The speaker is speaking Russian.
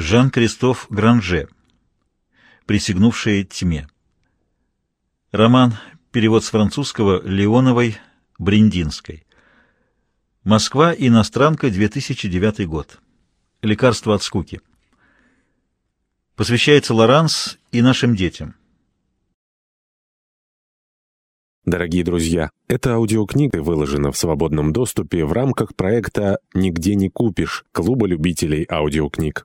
Жан-Кристоф Гранже. Присягнувшие тьме. Роман. Перевод с французского Леоновой, Бриндинской. Москва. Иностранка. 2009 год. Лекарство от скуки. Посвящается Лоранс и нашим детям. Дорогие друзья, эта аудиокнига выложена в свободном доступе в рамках проекта «Нигде не купишь» Клуба любителей аудиокниг.